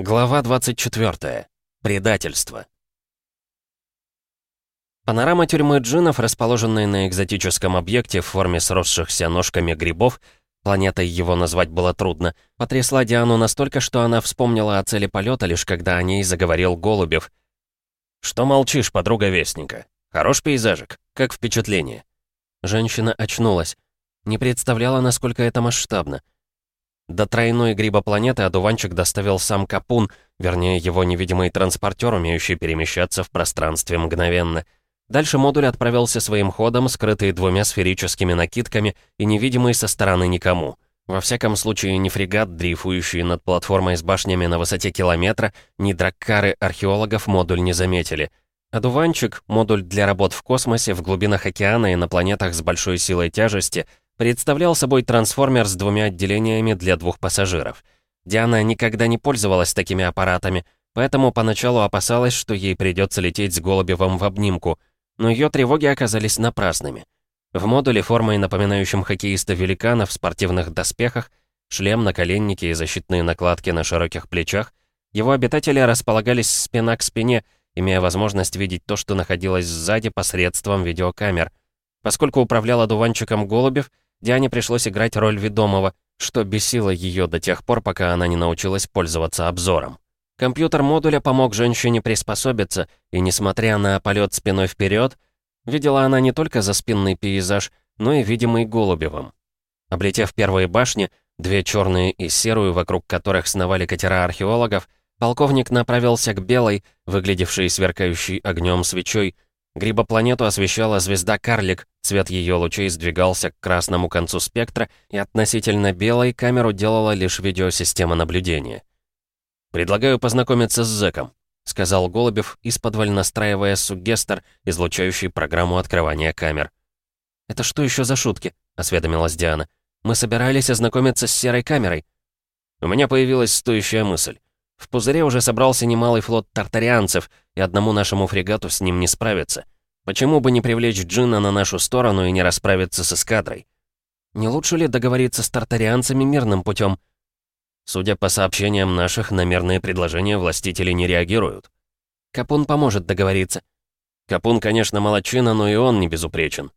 Глава 24. Предательство. Панорама тюрьмы джинов, расположенной на экзотическом объекте в форме сросшихся ножками грибов, планетой его назвать было трудно, потрясла Диану настолько, что она вспомнила о цели полета лишь когда о ней заговорил Голубев. «Что молчишь, подруга Вестника? Хорош пейзажик? Как впечатление?» Женщина очнулась. Не представляла, насколько это масштабно. До тройной грибопланеты одуванчик доставил сам Капун, вернее, его невидимый транспортер, умеющий перемещаться в пространстве мгновенно. Дальше модуль отправился своим ходом, скрытый двумя сферическими накидками и невидимый со стороны никому. Во всяком случае, ни фрегат, дрейфующий над платформой с башнями на высоте километра, ни драккары археологов модуль не заметили. Одуванчик, модуль для работ в космосе, в глубинах океана и на планетах с большой силой тяжести — представлял собой трансформер с двумя отделениями для двух пассажиров. Диана никогда не пользовалась такими аппаратами, поэтому поначалу опасалась, что ей придется лететь с Голубевым в обнимку, но ее тревоги оказались напрасными. В модуле, формой напоминающим хоккеиста-великана в спортивных доспехах, шлем, наколенники и защитные накладки на широких плечах, его обитатели располагались спина к спине, имея возможность видеть то, что находилось сзади посредством видеокамер. Поскольку управлял одуванчиком Голубев, Диане пришлось играть роль ведомого, что бесило ее до тех пор, пока она не научилась пользоваться обзором. Компьютер модуля помог женщине приспособиться, и несмотря на полет спиной вперед, видела она не только заспинный пейзаж, но и видимый Голубевым. Облетев первые башни, две черные и серую, вокруг которых сновали катера археологов, полковник направился к белой, выглядевшей сверкающей огнем свечой, Грибопланету освещала звезда Карлик, цвет ее лучей сдвигался к красному концу спектра, и относительно белой камеру делала лишь видеосистема наблюдения. «Предлагаю познакомиться с Зеком», — сказал Голубев, исподволь настраивая сугестер, излучающий программу открывания камер. «Это что еще за шутки?» — осведомилась Диана. «Мы собирались ознакомиться с серой камерой». У меня появилась стоящая мысль. В пузыре уже собрался немалый флот тартарианцев, и одному нашему фрегату с ним не справиться. Почему бы не привлечь Джина на нашу сторону и не расправиться с эскадрой? Не лучше ли договориться с тартарианцами мирным путем? Судя по сообщениям наших, на мирные предложения властители не реагируют. Капун поможет договориться. Капун, конечно, молодчина, но и он не безупречен.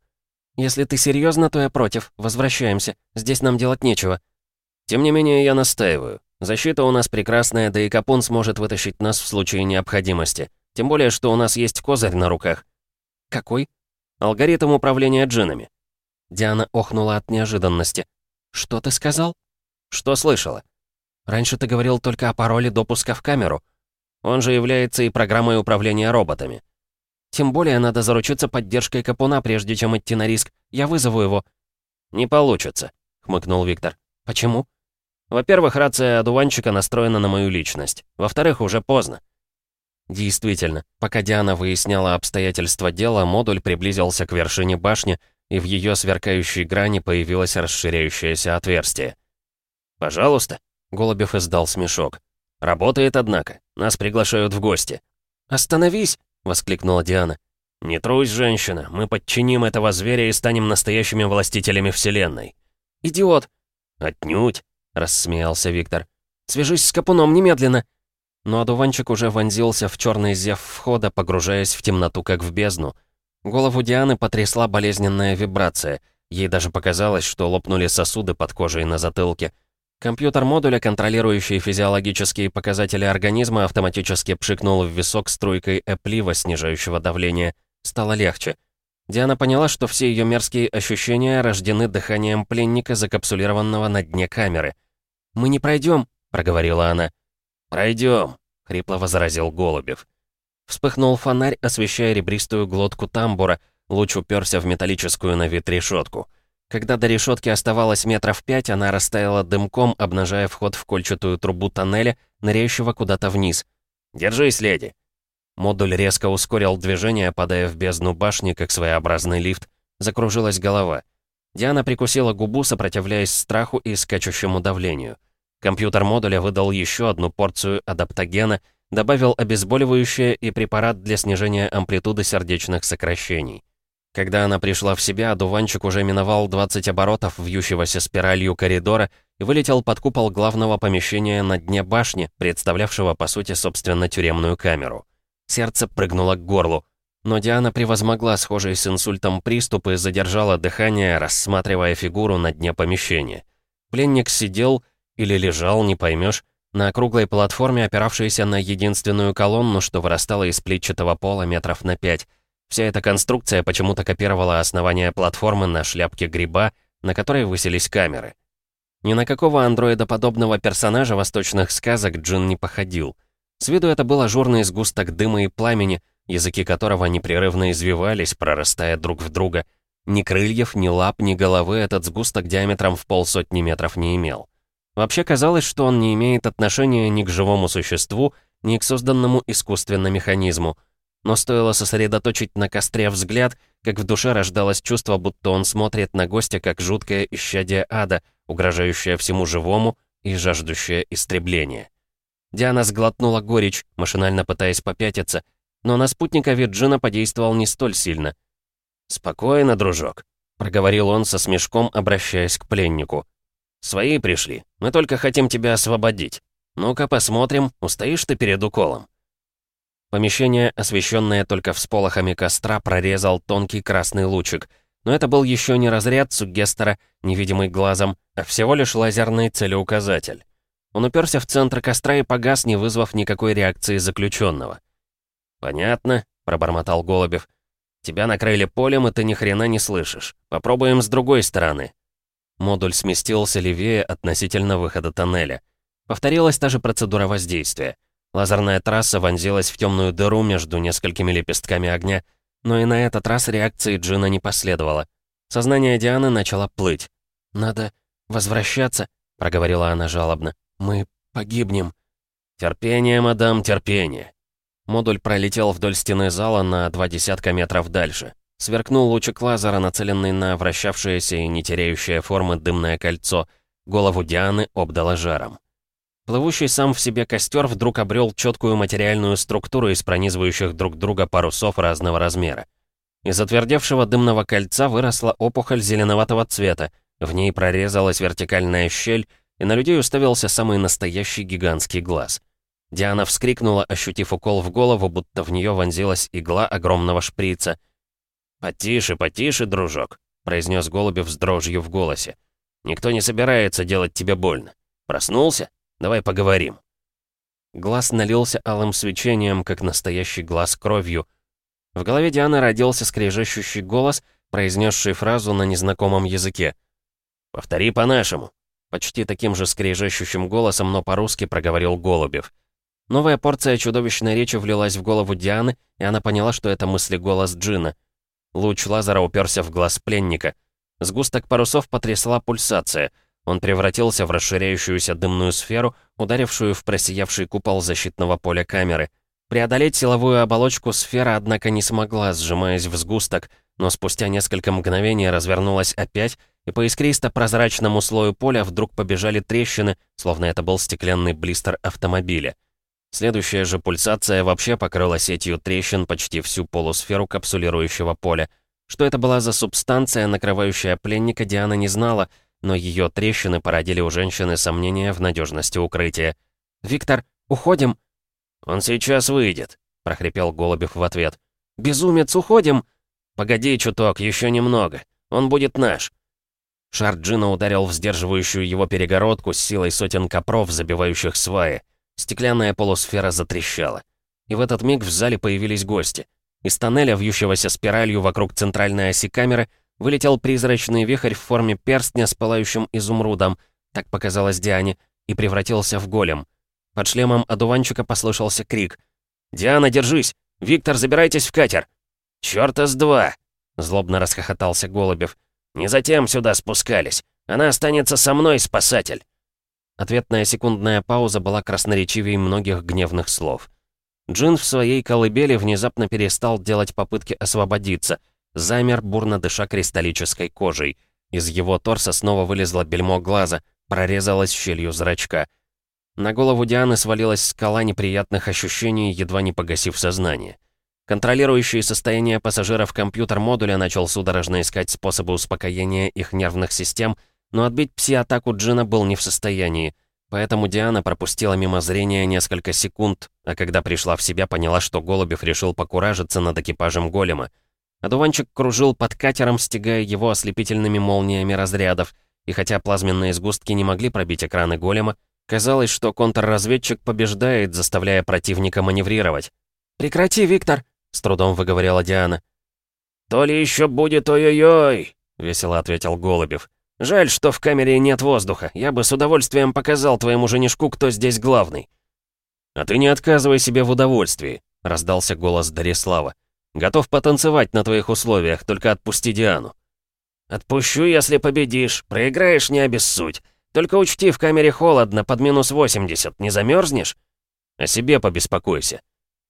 Если ты серьезно, то я против. Возвращаемся. Здесь нам делать нечего. Тем не менее, я настаиваю. Защита у нас прекрасная, да и Капун сможет вытащить нас в случае необходимости. Тем более, что у нас есть козырь на руках. Какой? Алгоритм управления джинами. Диана охнула от неожиданности. Что ты сказал? Что слышала? Раньше ты говорил только о пароле допуска в камеру. Он же является и программой управления роботами. Тем более надо заручиться поддержкой Капуна, прежде чем идти на риск. Я вызову его. Не получится, хмыкнул Виктор. Почему? Во-первых, рация одуванчика настроена на мою личность. Во-вторых, уже поздно. Действительно, пока Диана выясняла обстоятельства дела, модуль приблизился к вершине башни, и в ее сверкающей грани появилось расширяющееся отверстие. «Пожалуйста», — Голубев издал смешок. «Работает, однако. Нас приглашают в гости». «Остановись!» — воскликнула Диана. «Не трусь, женщина. Мы подчиним этого зверя и станем настоящими властителями Вселенной». «Идиот!» «Отнюдь. — рассмеялся Виктор. «Свяжись с Капуном немедленно!» Но одуванчик уже вонзился в черный зев входа, погружаясь в темноту, как в бездну. Голову Дианы потрясла болезненная вибрация. Ей даже показалось, что лопнули сосуды под кожей на затылке. Компьютер модуля, контролирующий физиологические показатели организма, автоматически пшикнул в висок струйкой эплива, снижающего давление. Стало легче. Диана поняла, что все ее мерзкие ощущения рождены дыханием пленника, закапсулированного на дне камеры. «Мы не пройдем», — проговорила она. «Пройдем», — хрипло возразил Голубев. Вспыхнул фонарь, освещая ребристую глотку тамбура, луч уперся в металлическую на вид решетку. Когда до решетки оставалось метров пять, она растаяла дымком, обнажая вход в кольчатую трубу тоннеля, ныряющего куда-то вниз. «Держись, леди!» Модуль резко ускорил движение, падая в бездну башни, как своеобразный лифт. Закружилась голова. Диана прикусила губу, сопротивляясь страху и скачущему давлению. Компьютер модуля выдал еще одну порцию адаптогена, добавил обезболивающее и препарат для снижения амплитуды сердечных сокращений. Когда она пришла в себя, одуванчик уже миновал 20 оборотов вьющегося спиралью коридора и вылетел под купол главного помещения на дне башни, представлявшего, по сути, собственно, тюремную камеру. Сердце прыгнуло к горлу. Но Диана превозмогла схожий с инсультом приступ и задержала дыхание, рассматривая фигуру на дне помещения. Пленник сидел или лежал, не поймешь, на круглой платформе, опиравшейся на единственную колонну, что вырастала из плитчатого пола метров на пять. Вся эта конструкция почему-то копировала основание платформы на шляпке гриба, на которой высились камеры. Ни на какого андроидоподобного персонажа восточных сказок Джин не походил. С виду это был ажурный сгусток дыма и пламени, языки которого непрерывно извивались, прорастая друг в друга. Ни крыльев, ни лап, ни головы этот сгусток диаметром в полсотни метров не имел. Вообще казалось, что он не имеет отношения ни к живому существу, ни к созданному искусственно механизму. Но стоило сосредоточить на костре взгляд, как в душе рождалось чувство, будто он смотрит на гостя как жуткое исчадие ада, угрожающее всему живому и жаждущее истребления. Диана сглотнула горечь, машинально пытаясь попятиться, но на спутника Виджина подействовал не столь сильно. «Спокойно, дружок», — проговорил он со смешком, обращаясь к пленнику. «Свои пришли. Мы только хотим тебя освободить. Ну-ка посмотрим, устоишь ты перед уколом». Помещение, освещенное только всполохами костра, прорезал тонкий красный лучик. Но это был еще не разряд сугестера, невидимый глазом, а всего лишь лазерный целеуказатель. Он уперся в центр костра и погас, не вызвав никакой реакции заключенного. «Понятно», — пробормотал Голубев. «Тебя накрыли полем, и ты ни хрена не слышишь. Попробуем с другой стороны». Модуль сместился левее относительно выхода тоннеля. Повторилась та же процедура воздействия. Лазерная трасса вонзилась в темную дыру между несколькими лепестками огня, но и на этот раз реакции Джина не последовало. Сознание Дианы начало плыть. «Надо возвращаться», — проговорила она жалобно. «Мы погибнем». «Терпение, мадам, терпение». Модуль пролетел вдоль стены зала на два десятка метров дальше. Сверкнул лучик лазера, нацеленный на вращавшееся и не теряющее формы дымное кольцо. Голову Дианы обдало жаром. Плывущий сам в себе костер вдруг обрел четкую материальную структуру из пронизывающих друг друга парусов разного размера. Из отвердевшего дымного кольца выросла опухоль зеленоватого цвета, в ней прорезалась вертикальная щель, и на людей уставился самый настоящий гигантский глаз. Диана вскрикнула, ощутив укол в голову, будто в нее вонзилась игла огромного шприца — «Потише, потише, дружок», — произнес Голубев с дрожью в голосе. «Никто не собирается делать тебе больно. Проснулся? Давай поговорим». Глаз налился алым свечением, как настоящий глаз кровью. В голове Дианы родился скрежещущий голос, произнесший фразу на незнакомом языке. «Повтори по-нашему», — почти таким же скрежещущим голосом, но по-русски проговорил Голубев. Новая порция чудовищной речи влилась в голову Дианы, и она поняла, что это мысли голос Джина — Луч лазера уперся в глаз пленника. Сгусток парусов потрясла пульсация. Он превратился в расширяющуюся дымную сферу, ударившую в просиявший купол защитного поля камеры. Преодолеть силовую оболочку сфера, однако, не смогла, сжимаясь в сгусток, но спустя несколько мгновений развернулась опять, и по искристо-прозрачному слою поля вдруг побежали трещины, словно это был стеклянный блистер автомобиля. Следующая же пульсация вообще покрыла сетью трещин почти всю полусферу капсулирующего поля. Что это была за субстанция, накрывающая пленника, Диана не знала, но ее трещины породили у женщины сомнения в надежности укрытия. «Виктор, уходим?» «Он сейчас выйдет», — прохрипел Голубев в ответ. «Безумец, уходим!» «Погоди чуток, еще немного. Он будет наш». Шар Джина ударил в сдерживающую его перегородку с силой сотен копров, забивающих сваи. Стеклянная полусфера затрещала. И в этот миг в зале появились гости. Из тоннеля, вьющегося спиралью вокруг центральной оси камеры, вылетел призрачный вихрь в форме перстня с пылающим изумрудом, так показалось Диане, и превратился в голем. Под шлемом одуванчика послышался крик. «Диана, держись! Виктор, забирайтесь в катер!» «Чёрта с два!» — злобно расхохотался Голубев. «Не затем сюда спускались. Она останется со мной, спасатель!» Ответная секундная пауза была красноречивее многих гневных слов. Джин в своей колыбели внезапно перестал делать попытки освободиться, замер, бурно дыша кристаллической кожей. Из его торса снова вылезло бельмо глаза, прорезалась щелью зрачка. На голову Дианы свалилась скала неприятных ощущений, едва не погасив сознание. Контролирующий состояние пассажиров компьютер модуля начал судорожно искать способы успокоения их нервных систем, но отбить пси-атаку Джина был не в состоянии. Поэтому Диана пропустила мимо зрения несколько секунд, а когда пришла в себя, поняла, что Голубев решил покуражиться над экипажем голема. Одуванчик кружил под катером, стягая его ослепительными молниями разрядов, и хотя плазменные сгустки не могли пробить экраны голема, казалось, что контрразведчик побеждает, заставляя противника маневрировать. «Прекрати, Виктор!» — с трудом выговорила Диана. «То ли еще будет ой-ой-ой!» — весело ответил Голубев. «Жаль, что в камере нет воздуха. Я бы с удовольствием показал твоему женишку, кто здесь главный». «А ты не отказывай себе в удовольствии», — раздался голос Дарислава. «Готов потанцевать на твоих условиях, только отпусти Диану». «Отпущу, если победишь. Проиграешь, не обессудь. Только учти, в камере холодно, под минус 80. Не замерзнешь?» «О себе побеспокойся».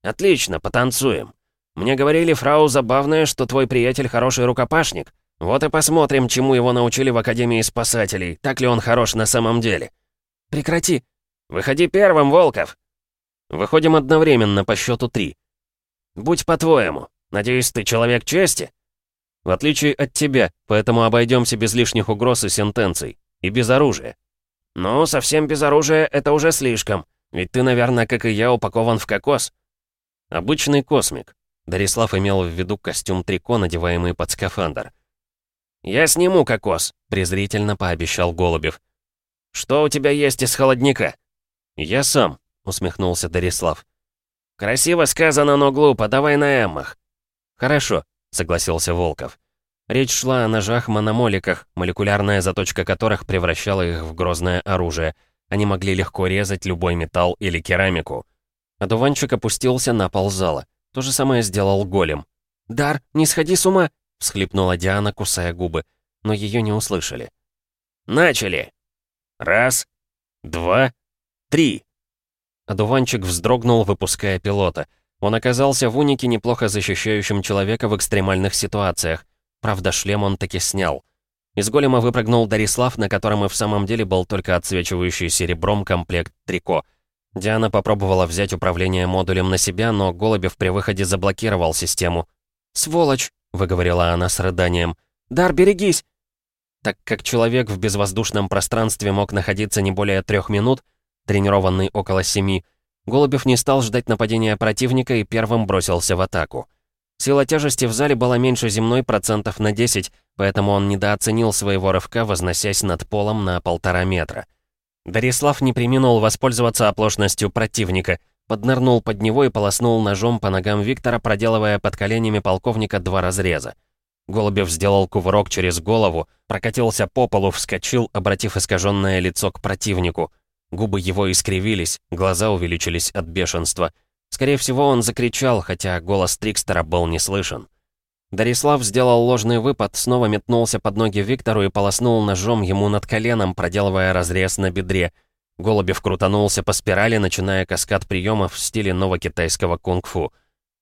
«Отлично, потанцуем. Мне говорили, фрау, забавное, что твой приятель хороший рукопашник. Вот и посмотрим, чему его научили в Академии Спасателей. Так ли он хорош на самом деле?» «Прекрати!» «Выходи первым, Волков!» «Выходим одновременно по счету три». «Будь по-твоему. Надеюсь, ты человек чести?» «В отличие от тебя, поэтому обойдемся без лишних угроз и сентенций. И без оружия». «Ну, совсем без оружия — это уже слишком. Ведь ты, наверное, как и я, упакован в кокос». «Обычный космик. Дарислав имел в виду костюм трико, надеваемый под скафандр. «Я сниму кокос», — презрительно пообещал Голубев. «Что у тебя есть из холодника?» «Я сам», — усмехнулся Дарислав. «Красиво сказано, но глупо. Давай на эммах». «Хорошо», — согласился Волков. Речь шла о ножах-мономоликах, молекулярная заточка которых превращала их в грозное оружие. Они могли легко резать любой металл или керамику. Одуванчик опустился на пол зала. То же самое сделал голем. «Дар, не сходи с ума!» — всхлипнула Диана, кусая губы. Но ее не услышали. «Начали! Раз, два, три!» Одуванчик вздрогнул, выпуская пилота. Он оказался в унике, неплохо защищающим человека в экстремальных ситуациях. Правда, шлем он таки снял. Из голема выпрыгнул Дарислав, на котором и в самом деле был только отсвечивающий серебром комплект трико — Диана попробовала взять управление модулем на себя, но Голубев при выходе заблокировал систему. «Сволочь!» — выговорила она с рыданием. «Дар, берегись!» Так как человек в безвоздушном пространстве мог находиться не более трех минут, тренированный около семи, Голубев не стал ждать нападения противника и первым бросился в атаку. Сила тяжести в зале была меньше земной процентов на 10, поэтому он недооценил своего рывка, возносясь над полом на полтора метра. Дарислав не приминул воспользоваться оплошностью противника, поднырнул под него и полоснул ножом по ногам Виктора, проделывая под коленями полковника два разреза. Голубев сделал кувырок через голову, прокатился по полу, вскочил, обратив искаженное лицо к противнику. Губы его искривились, глаза увеличились от бешенства. Скорее всего, он закричал, хотя голос Трикстера был не слышен. Дарислав сделал ложный выпад, снова метнулся под ноги Виктору и полоснул ножом ему над коленом, проделывая разрез на бедре. Голубев крутанулся по спирали, начиная каскад приемов в стиле новокитайского кунг-фу.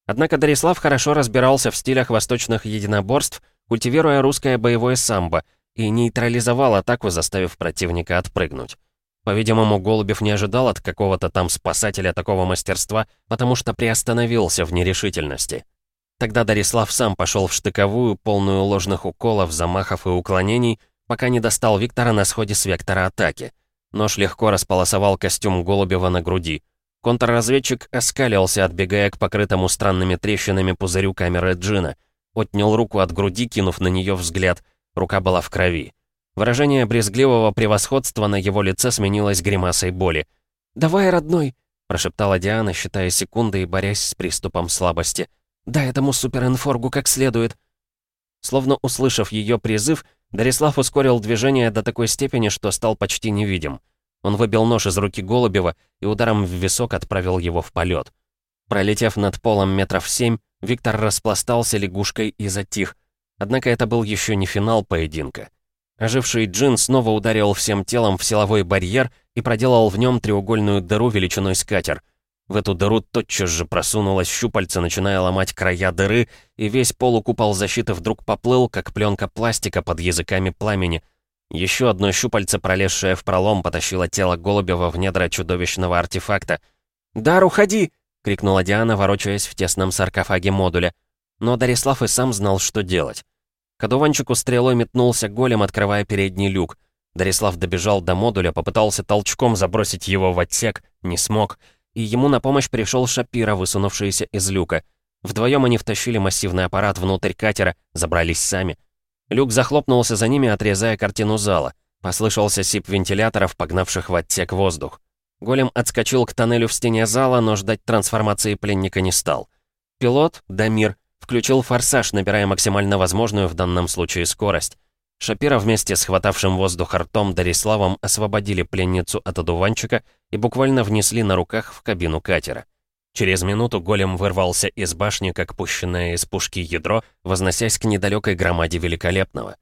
Однако Дарислав хорошо разбирался в стилях восточных единоборств, культивируя русское боевое самбо, и нейтрализовал атаку, заставив противника отпрыгнуть. По-видимому, Голубев не ожидал от какого-то там спасателя такого мастерства, потому что приостановился в нерешительности. Тогда Дарислав сам пошел в штыковую, полную ложных уколов, замахов и уклонений, пока не достал Виктора на сходе с вектора атаки. Нож легко располосовал костюм Голубева на груди. Контрразведчик оскалился, отбегая к покрытому странными трещинами пузырю камеры Джина. Отнял руку от груди, кинув на нее взгляд. Рука была в крови. Выражение брезгливого превосходства на его лице сменилось гримасой боли. «Давай, родной!» — прошептала Диана, считая секунды и борясь с приступом слабости. Дай этому суперинфоргу как следует». Словно услышав ее призыв, Дарислав ускорил движение до такой степени, что стал почти невидим. Он выбил нож из руки Голубева и ударом в висок отправил его в полет. Пролетев над полом метров семь, Виктор распластался лягушкой и затих. Однако это был еще не финал поединка. Оживший Джин снова ударил всем телом в силовой барьер и проделал в нем треугольную дыру величиной с катер. В эту дыру тотчас же просунулась щупальца, начиная ломать края дыры, и весь полукупол защиты вдруг поплыл, как пленка пластика под языками пламени. Еще одно щупальце, пролезшее в пролом, потащило тело Голубева в недра чудовищного артефакта. «Дар, уходи!» — крикнула Диана, ворочаясь в тесном саркофаге модуля. Но Дарислав и сам знал, что делать. К стрелой метнулся голем, открывая передний люк. Дарислав добежал до модуля, попытался толчком забросить его в отсек, не смог. И ему на помощь пришел Шапира, высунувшийся из люка. Вдвоем они втащили массивный аппарат внутрь катера, забрались сами. Люк захлопнулся за ними, отрезая картину зала. Послышался сип вентиляторов, погнавших в отсек воздух. Голем отскочил к тоннелю в стене зала, но ждать трансформации пленника не стал. Пилот, Дамир, включил форсаж, набирая максимально возможную в данном случае скорость. Шапира вместе с хватавшим воздух ртом Дариславом освободили пленницу от одуванчика и буквально внесли на руках в кабину катера. Через минуту голем вырвался из башни, как пущенное из пушки ядро, возносясь к недалекой громаде Великолепного.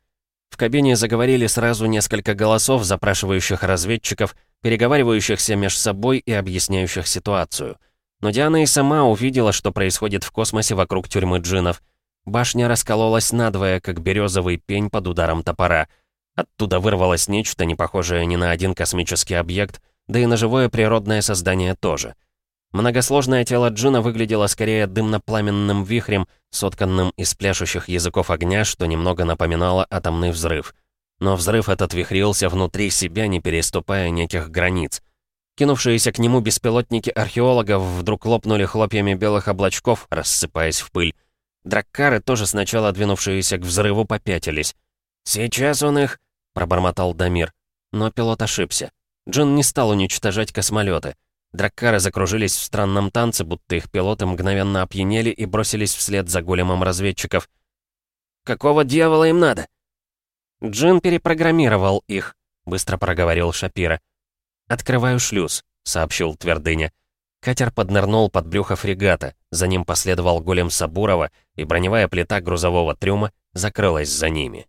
В кабине заговорили сразу несколько голосов, запрашивающих разведчиков, переговаривающихся между собой и объясняющих ситуацию. Но Диана и сама увидела, что происходит в космосе вокруг тюрьмы джинов. Башня раскололась надвое, как березовый пень под ударом топора. Оттуда вырвалось нечто, не похожее ни на один космический объект, да и на живое природное создание тоже — Многосложное тело Джина выглядело скорее дымно-пламенным вихрем, сотканным из пляшущих языков огня, что немного напоминало атомный взрыв. Но взрыв этот вихрился внутри себя, не переступая неких границ. Кинувшиеся к нему беспилотники археологов вдруг лопнули хлопьями белых облачков, рассыпаясь в пыль. Драккары, тоже сначала двинувшиеся к взрыву, попятились. «Сейчас он их...» — пробормотал Дамир. Но пилот ошибся. Джин не стал уничтожать космолеты. Драккары закружились в странном танце, будто их пилоты мгновенно опьянели и бросились вслед за големом разведчиков. «Какого дьявола им надо?» «Джин перепрограммировал их», — быстро проговорил Шапира. «Открываю шлюз», — сообщил Твердыня. Катер поднырнул под брюхо фрегата, за ним последовал голем Сабурова, и броневая плита грузового трюма закрылась за ними.